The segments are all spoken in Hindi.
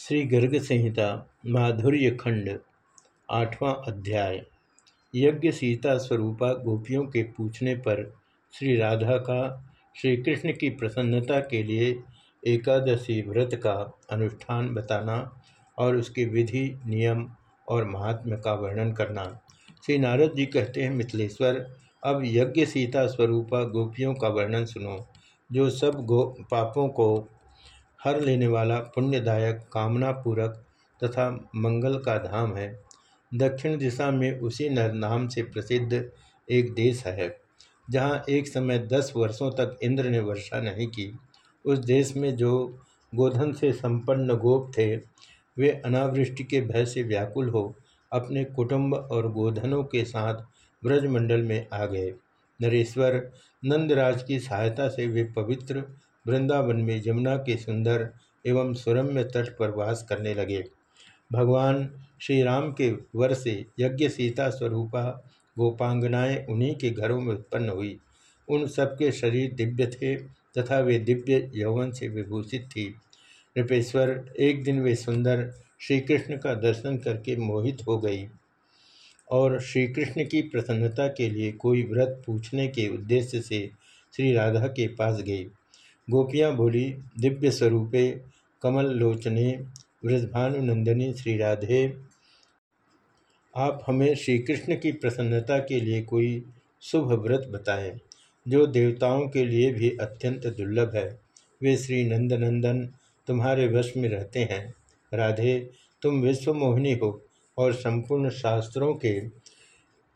श्री गर्ग संहिता, माधुर्य खंड, आठवां अध्याय। यज्ञ सीता स्वरूपा गोपियों के पूछने पर श्री राधा का, श्री कृष्ण की प्रसन्नता के लिए एकादशी व्रत का अनुष्ठान बताना और उसके विधि, नियम और महात्म्य का वर्णन करना। श्री नारद जी कहते हैं, मिथिलेश्वर, अब यज्ञ सीता स्वरूपा गोपियों का वर्णन सुनो, जो सब गो, पापों को हर लेने वाला पुण्यदायक कामना पूरक तथा मंगल का धाम है। दक्षिण दिशा में उसी नर नाम से प्रसिद्ध एक देश है, जहाँ एक समय दस वर्षों तक इंद्र ने वर्षा नहीं की। उस देश में जो गोधन से संपन्न गोप थे, वे अनावृष्टि के भय से व्याकुल हो अपने कुटुंब और गोधनों के साथ ब्रजमंडल में आ गए। नरेश्वर नंदराज की सहायता से वे पवित्र वृंदावन में यमुना के सुंदर एवं सुरम्य तट पर वास करने लगे। भगवान श्री राम के वर से यज्ञ सीता स्वरूपा गोपांगनाएँ उन्हीं के घरों में उत्पन्न हुई। उन सबके शरीर दिव्य थे तथा वे दिव्य यौवन से विभूषित थी। नृपेश्वर एक दिन वे सुंदर श्री कृष्ण का दर्शन करके मोहित हो गई और श्री कृष्ण की प्रसन्नता के लिए कोई व्रत पूछने के उद्देश्य से श्री राधा के पास गई। गोपियाँ बोली, दिव्य स्वरूपे कमल लोचने वृषभानुनंदिनी श्री राधे आप हमें श्री कृष्ण की प्रसन्नता के लिए कोई शुभ व्रत बताएँ, जो देवताओं के लिए भी अत्यंत दुर्लभ है। वे श्री नंदनंदन तुम्हारे वश में रहते हैं। राधे, तुम विश्वमोहिनी हो और संपूर्ण शास्त्रों के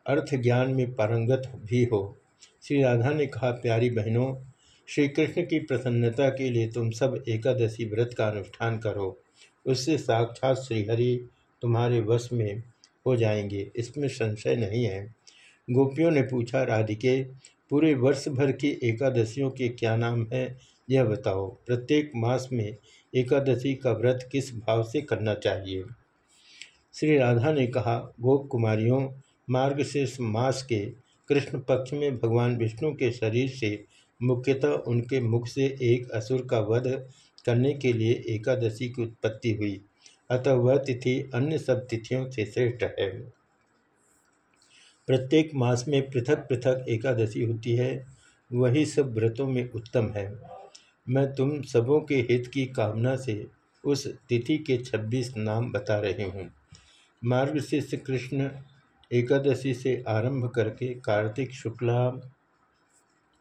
अर्थ ज्ञान में पारंगत भी हो। श्री राधा ने कहा, प्यारी बहनों श्री कृष्ण की प्रसन्नता के लिए तुम सब एकादशी व्रत का अनुष्ठान करो। उससे साक्षात श्रीहरि तुम्हारे वश में हो जाएँगे। इसमें संशय नहीं है। गोपियों ने पूछा, राधिके, पूरे वर्ष भर की एकादशियों के क्या नाम है, यह बताओ। प्रत्येक मास में एकादशी का व्रत किस भाव से करना चाहिए? श्री राधा ने कहा, गोप कुमारियों, मार्ग से मास के कृष्ण पक्ष में भगवान विष्णु के शरीर से मुख्यतः उनके मुख से एक असुर का वध करने के लिए एकादशी की उत्पत्ति हुई। अतः वह तिथि अन्य सब तिथियों से श्रेष्ठ है। प्रत्येक मास में पृथक पृथक एकादशी होती है। वही सब व्रतों में उत्तम है। मैं तुम सबों के हित की कामना से उस तिथि के छब्बीस नाम बता रही हूँ। मार्ग से कृष्ण एकादशी से आरंभ करके कार्तिक शुक्ला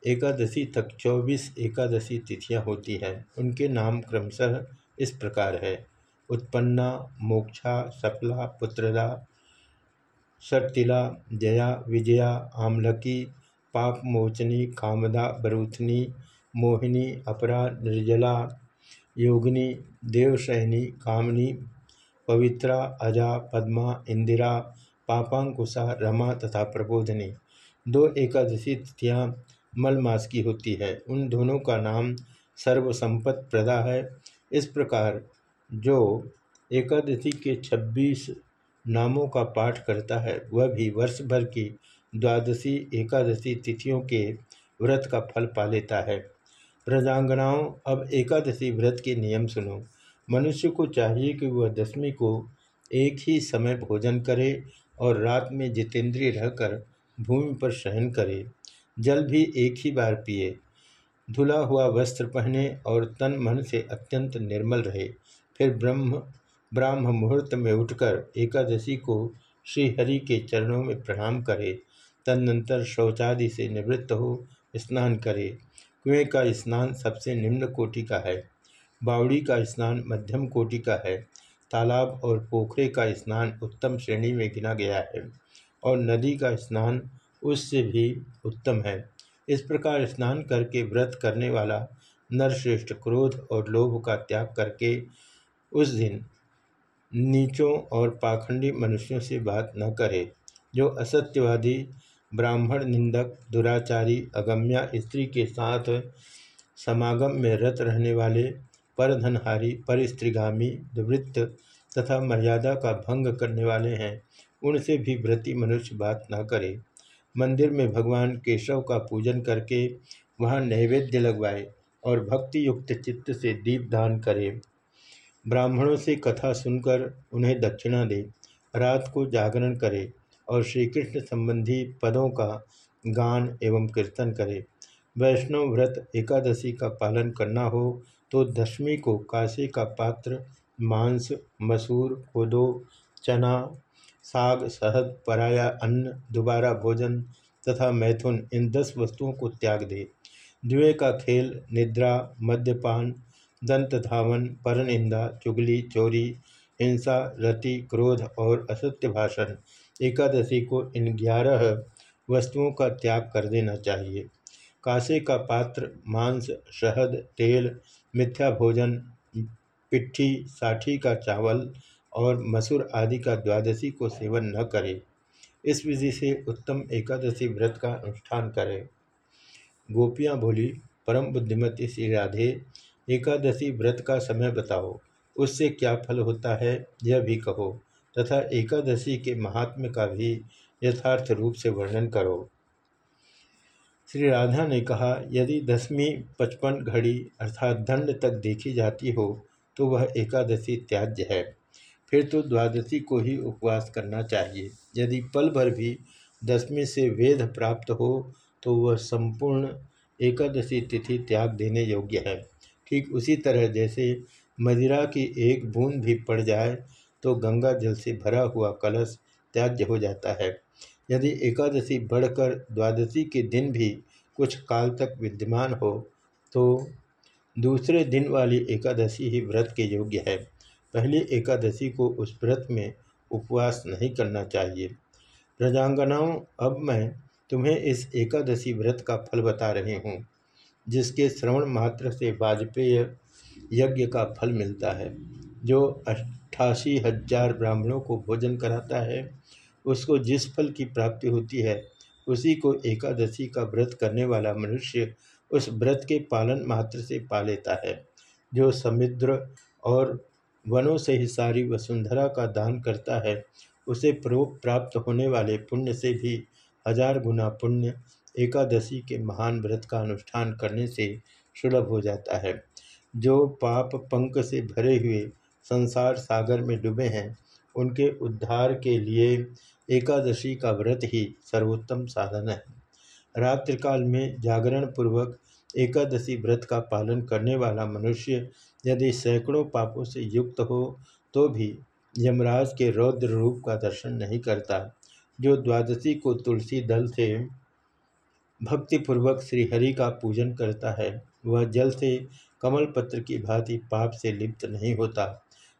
एकादशी तक चौबीस एकादशी तिथियाँ होती हैं। उनके नाम क्रमशः इस प्रकार है। उत्पन्ना, मोक्षा सफला पुत्रदा, शर्तिला, जया, विजया, आमलकी पापमोचनी कामदा, बरूथनी, मोहिनी, अपरा, निर्जला, योगिनी देवशयनी कामनी, पवित्रा, अजा, पद्मा, इंदिरा, पापांकुशा, रमा तथा प्रबोधनी। दो एकादशी तिथियाँ मल मास की होती है। उन दोनों का नाम सर्वसंपत प्रदा है। इस प्रकार जो एकादशी के छब्बीस नामों का पाठ करता है, वह भी वर्ष भर की द्वादशी एकादशी तिथियों के व्रत का फल पा लेता है। प्रजांगनाओं अब एकादशी व्रत के नियम सुनो। मनुष्य को चाहिए कि वह दशमी को एक ही समय भोजन करे और रात में जितेंद्रिय रहकर भूमि पर शयन करे। जल भी एक ही बार पिए। धुला हुआ वस्त्र पहने और तन मन से अत्यंत निर्मल रहे। फिर ब्रह्म, ब्राह्म मुहूर्त में उठकर एकादशी को श्रीहरि के चरणों में प्रणाम करे। तदनंतर शौचादि से निवृत्त हो, स्नान करे। कुएँ का स्नान सबसे निम्न कोटि का है। बावड़ी का स्नान मध्यम कोटि का है। तालाब और पोखरे का स्नान उत्तम श्रेणी में गिना गया है। और नदी का स्नान उससे भी उत्तम है। इस प्रकार स्नान करके व्रत करने वाला नरश्रेष्ठ क्रोध और लोभ का त्याग करके उस दिन नीचों और पाखंडी मनुष्यों से बात न करे, जो असत्यवादी, ब्राह्मण, निंदक, दुराचारी, अगम्या स्त्री के साथ समागम में रत रहने वाले, परधनहारी, परिस्त्रीगामी दुवृत्त तथा मर्यादा का भंग करने वाले हैं, उनसे भी व्रति मनुष्य बात न करे। मंदिर में भगवान केशव का पूजन करके वहाँ नैवेद्य लगवाए और भक्ति युक्त चित्त से दीप दान करे। ब्राह्मणों से कथा सुनकर उन्हें दक्षिणा दे, रात को जागरण करें और श्री कृष्ण संबंधी पदों का गान एवं कीर्तन करें। वैष्णव व्रत एकादशी का पालन करना हो तो दशमी को काशी का पात्र मांस, मसूर, कोदो, चना साग, शहद, पराया, अन्न, दोबारा भोजन तथा मैथुन इन दस वस्तुओं को त्याग दे। जुए का खेल, निद्रा, मद्यपान, दंत धावन परनिंदा चुगली, चोरी, हिंसा, रति, क्रोध और असत्य भाषण। एकादशी को इन ग्यारह वस्तुओं का त्याग कर देना चाहिए। कासे का पात्र, मांस, शहद, तेल, मिथ्या भोजन, पिट्ठी, साठी का चावल और मसूर आदि का द्वादशी को सेवन न करे। इस विधि से उत्तम एकादशी व्रत का अनुष्ठान करें। गोपियाँ बोली, परम बुद्धिमती श्री राधे, एकादशी व्रत का समय बताओ। उससे क्या फल होता है, यह भी कहो, तथा एकादशी के महात्म्य का भी यथार्थ रूप से वर्णन करो। श्री राधा ने कहा, यदि दसवीं पचपन घड़ी अर्थात दंड तक देखी जाती हो तो वह एकादशी त्याज्य है। फिर तो द्वादशी को ही उपवास करना चाहिए। यदि पल भर भी दसवीं से वेद प्राप्त हो तो वह संपूर्ण एकादशी तिथि त्याग देने योग्य है। ठीक उसी तरह जैसे मदिरा की एक बूंद भी पड़ जाए तो गंगा जल से भरा हुआ कलश त्याज्य हो जाता है। यदि एकादशी बढ़कर द्वादशी के दिन भी कुछ काल तक विद्यमान हो तो दूसरे दिन वाली एकादशी ही व्रत के योग्य है। पहली एकादशी को उस व्रत में उपवास नहीं करना चाहिए। प्रजांगनाओं, अब मैं तुम्हें इस एकादशी व्रत का फल बता रही हूँ, जिसके श्रवण मात्र से वाजपेय यज्ञ का फल मिलता है। जो अट्ठासी हज़ार ब्राह्मणों को भोजन कराता है, उसको जिस फल की प्राप्ति होती है, उसी को एकादशी का व्रत करने वाला मनुष्य उस व्रत के पालन मात्र से पा लेता है, जो समुद्र और वनों से ही सारी वसुंधरा का दान करता है। उसे प्रोप प्राप्त होने वाले पुण्य से भी हज़ार गुना पुण्य एकादशी के महान व्रत का अनुष्ठान करने से सुलभ हो जाता है। जो पाप पंक से भरे हुए संसार सागर में डूबे हैं, उनके उद्धार के लिए एकादशी का व्रत ही सर्वोत्तम साधन है। रात्रिकाल में जागरण पूर्वक एकादशी व्रत का पालन करने वाला मनुष्य यदि सैकड़ों पापों से युक्त हो तो भी यमराज के रौद्र रूप का दर्शन नहीं करता। जो द्वादशी को तुलसी दल से भक्तिपूर्वक श्रीहरि का पूजन करता है, वह जल से कमल पत्र की भांति पाप से लिप्त नहीं होता।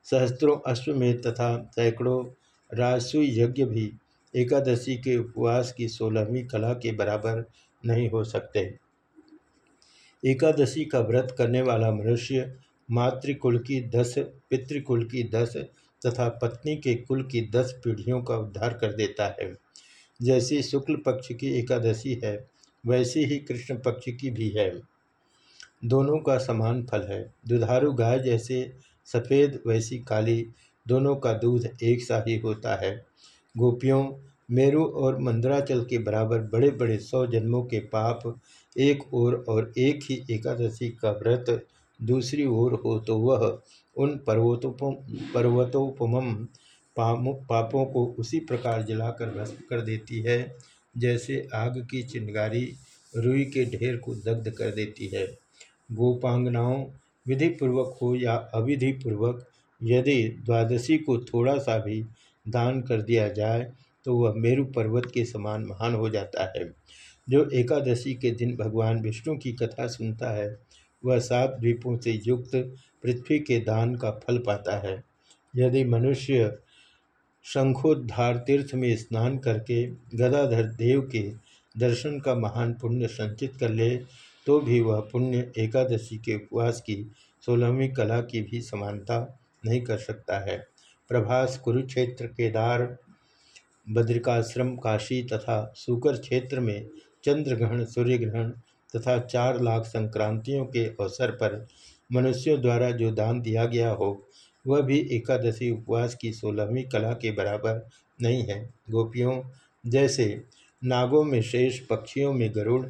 सहस्त्रों अश्वमेध तथा सैकड़ों राजसु यज्ञ भी एकादशी के उपवास की सोलहवीं कला के बराबर नहीं हो सकते। एकादशी का व्रत करने वाला मनुष्य मातृकुल की दस, पितृकुल की दस तथा पत्नी के कुल की दस पीढ़ियों का उद्धार कर देता है। जैसी शुक्ल पक्ष की एकादशी है, वैसी ही कृष्ण पक्ष की भी है। दोनों का समान फल है। दुधारू गाय जैसे सफ़ेद, वैसी काली, दोनों का दूध एक सा ही होता है। गोपियों, मेरु और मंदराचल के बराबर बड़े बड़े सौ जन्मों के पाप एक ओर और एक ही एकादशी का व्रत दूसरी ओर हो तो वह उन पर्वतों पर्वतोपम पापों को उसी प्रकार जलाकर भस्म कर देती है, जैसे आग की चिंगारी रुई के ढेर को दग्ध कर देती है। गोपांगनाओं, विधिपूर्वक हो या अविधि पूर्वक यदि द्वादशी को थोड़ा सा भी दान कर दिया जाए तो वह मेरु पर्वत के समान महान हो जाता है। जो एकादशी के दिन भगवान विष्णु की कथा सुनता है, वह सात द्वीपों से युक्त पृथ्वी के दान का फल पाता है। यदि मनुष्य शंखोद्धार तीर्थ में स्नान करके गदाधर देव के दर्शन का महान पुण्य संचित कर ले तो भी वह पुण्य एकादशी के उपवास की सोलहवीं कला की भी समानता नहीं कर सकता है। प्रभास कुरुक्षेत्र केदार, बद्रिकाश्रम काशी तथा सुकर क्षेत्र में चंद्रग्रहण, सूर्यग्रहण तथा चार लाख संक्रांतियों के अवसर पर मनुष्यों द्वारा जो दान दिया गया हो, वह भी एकादशी उपवास की सोलहवीं कला के बराबर नहीं है। गोपियों, जैसे नागों में शेष, पक्षियों में गरुड़,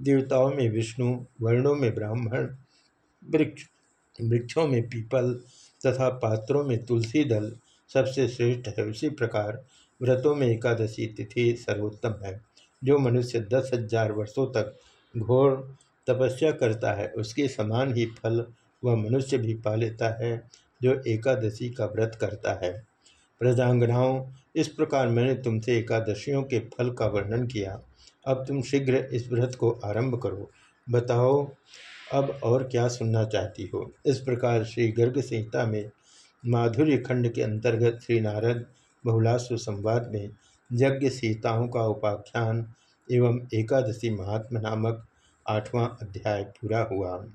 देवताओं में विष्णु, वर्णों में ब्राह्मण, वृक्ष, वृक्षों में पीपल तथा पात्रों में तुलसी दल सबसे श्रेष्ठ है। उसी प्रकार व्रतों में एकादशी तिथि सर्वोत्तम है। जो मनुष्य दस हज़ार वर्षों तक घोर तपस्या करता है, उसके समान ही फल वह मनुष्य भी पा लेता है, जो एकादशी का व्रत करता है। प्रजांगनाओं, इस प्रकार मैंने तुमसे एकादशियों के फल का वर्णन किया। अब तुम शीघ्र इस व्रत को आरंभ करो। बताओ, अब और क्या सुनना चाहती हो? इस प्रकार श्री गर्ग संहिता में माधुर्य खंड के अंतर्गत श्री नारद बहुलाश्व संवाद में यज्ञ सीताओं का उपाख्यान एवं एकादशी महात्मा नामक आठवां अध्याय पूरा हुआ।